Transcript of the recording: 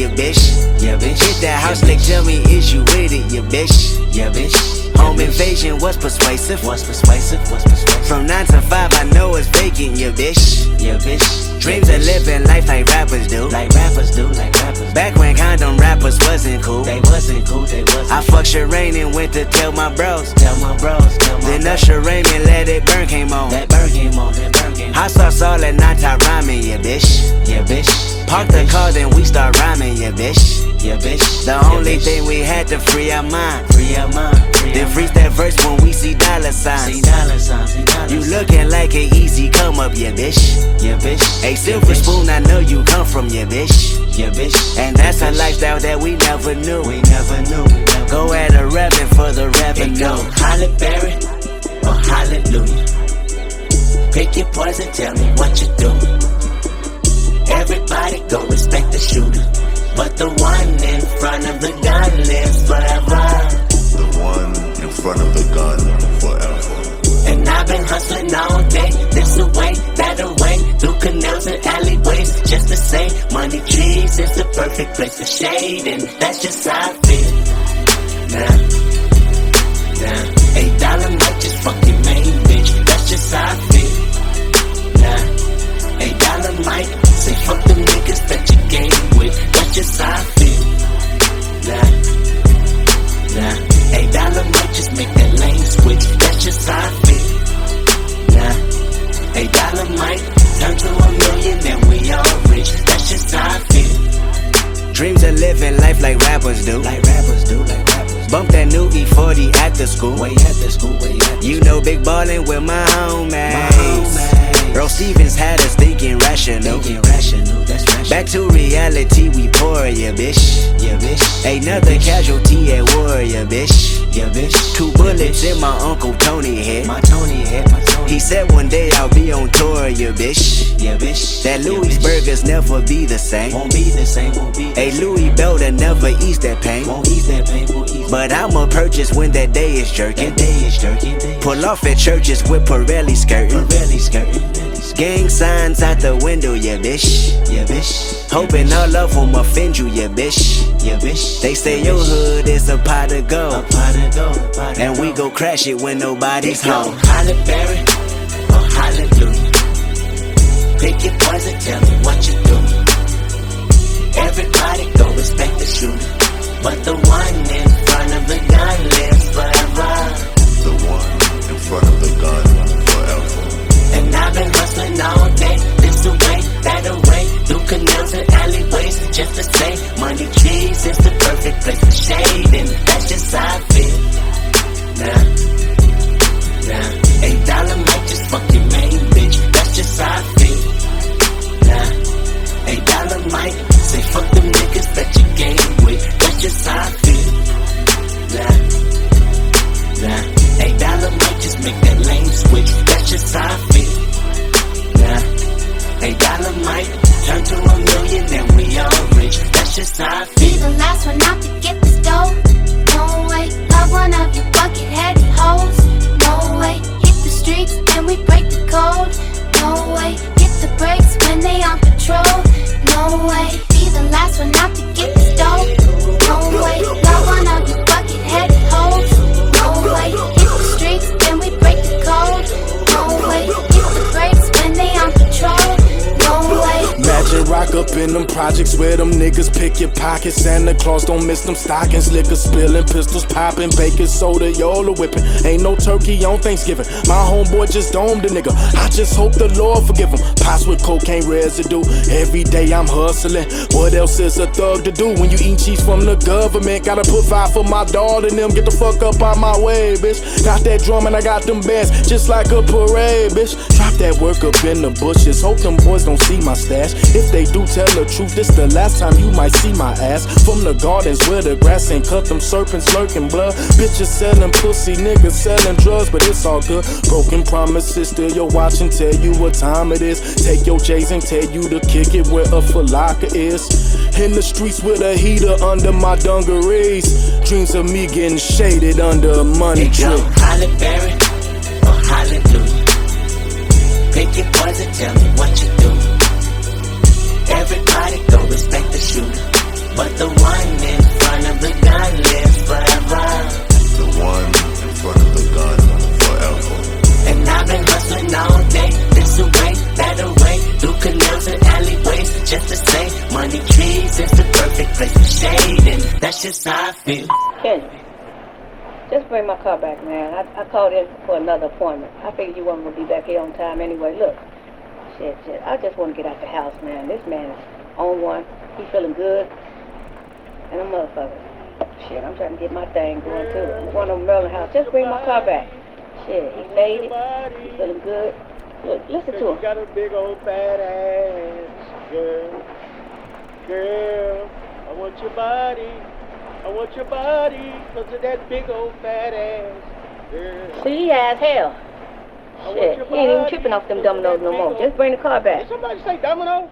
you bitch. Yeah, bitch. Hit that house, yeah, like, tell me, is you with it, you bitch? Yeah, bitch. Home invasion was persuasive. What's persuasive? What's persuasive? From 9 to 5, I know it's vacant, you bitch. Yeah, bitch. Dreams yeah, of living life like rappers do. Like rappers do, like rappers. Back when condom rappers wasn't cool. They wasn't cool, they wasn't. I fucked Shireen and went to tell my bros. Tell my bros, tell my Then. Usher Raymond let it burn came on. That burn game on, that burn game. Hot sauce all night, I rhyming, yeah, bitch. Yeah, bitch. Park the car, then we start rhyming, yeah, bitch. Yeah, bitch. The yeah, only bitch. thing we had to free our mind. Free our mind. Free Then freeze that verse when we see dollar signs. See dollar signs, see dollar You looking like an easy come up, yeah, bitch. Yeah, bitch. A yeah, silver bitch. spoon, I know you come from, yeah, bitch. Yeah, bitch. And that's yeah, a lifestyle that we never knew. We never knew. We never Go at a rapping for the revenue. go Holly Berry or Hallelujah. Pick your poison, tell me what you do. Everybody go respect the shooter. But the one in front of the gun lives forever. The one in front of the gun forever. And I've been hustling all day, this away, that away, through canals and alleyways, just to say, money trees is the perfect place for shade, and that's just how I feel. Nah, just I feel. Nah, eight dollar might turn to a million and we all rich, that's just I feel. Dreams of living life like rappers do. Like rappers do, like rappers. Bump that new E40 after school. Way after school, way after You know big ballin' with my homies. homies. Earl Stevens had us thinking rational. Thinking rational, that's rational. Back to reality, we pour, yeah, bitch. yeah, bitch. Another yeah, bitch. casualty at war, yeah, bitch. Yeah, bitch. Two Yeah, bullets bitch. in my Uncle Tony head. My Tony head, my Tony. He said one day I'll be on tour, yeah, bitch. yeah, bitch. That Yeah, Louis bitch. burgers never be the same. won't be the same, won't be. the A. Louis belt never ease that pain. won't ease that pain, won't ease. But I'ma purchase when that day is jerking. that day is. Day is Pull off at churches with Pirelli skirting. Really skirting. Gang signs out the window, yeah, bitch. Yeah, bitch. Hoping all of them offend you, yeah, bitch. Yeah, bitch. They say yeah, your hood is a pot of gold. pot of gold, pot of And we go crash it when nobody's home. Holly Berry or Hallelujah. Pick your poison, tell me what you do. Everybody go respect the shooter. But the Up in them projects where them niggas pick your pockets. Santa Claus don't miss them stockings. Liquor spilling, pistols popping, baking soda, y'all whipping. Ain't no turkey on Thanksgiving. My homeboy just domed a nigga. I just hope the Lord forgive him. Pots with cocaine residue. Every day I'm hustling. What else is a thug to do when you eat cheese from the government? Gotta put five for my daughter and them. Get the fuck up out my way, bitch. Got that drum and I got them bands just like a parade, bitch. Drop that work up in the bushes. Hope them boys don't see my stash. If they do tell the truth, this the last time you might see my ass. From the gardens where the grass ain't cut, them serpents lurking blood. Bitches selling pussy, niggas selling drugs, but it's all good. Broken promises, still your watch and tell you what time it is. Take your J's and tell you to kick it where a falaka is. In the streets with a heater under my dungarees. Dreams of me getting shaded under a money tree. Holly Berry or Hallelujah. Pick your poison, tell me what you do. Say, money trees is the perfect place for shade, and that's just how I feel. Kendrick, just bring my car back, man. I, I called in for another appointment. I figured you weren't gonna be back here on time anyway. Look, shit, shit. I just want to get out the house, man. This man is on one. He feeling good, and a motherfucker. Shit, I'm trying to get my thing going too. I'm going to Merlin house. Just bring my car back. Shit, he faded. He feeling good. Look, listen to You him. got a big old fat ass, girl. Girl, I want your body. I want your body because of that big old fat ass, girl. See, as hell. Shit, he ain't even tripping off them dominoes no more. Just bring the car back. Did somebody say domino?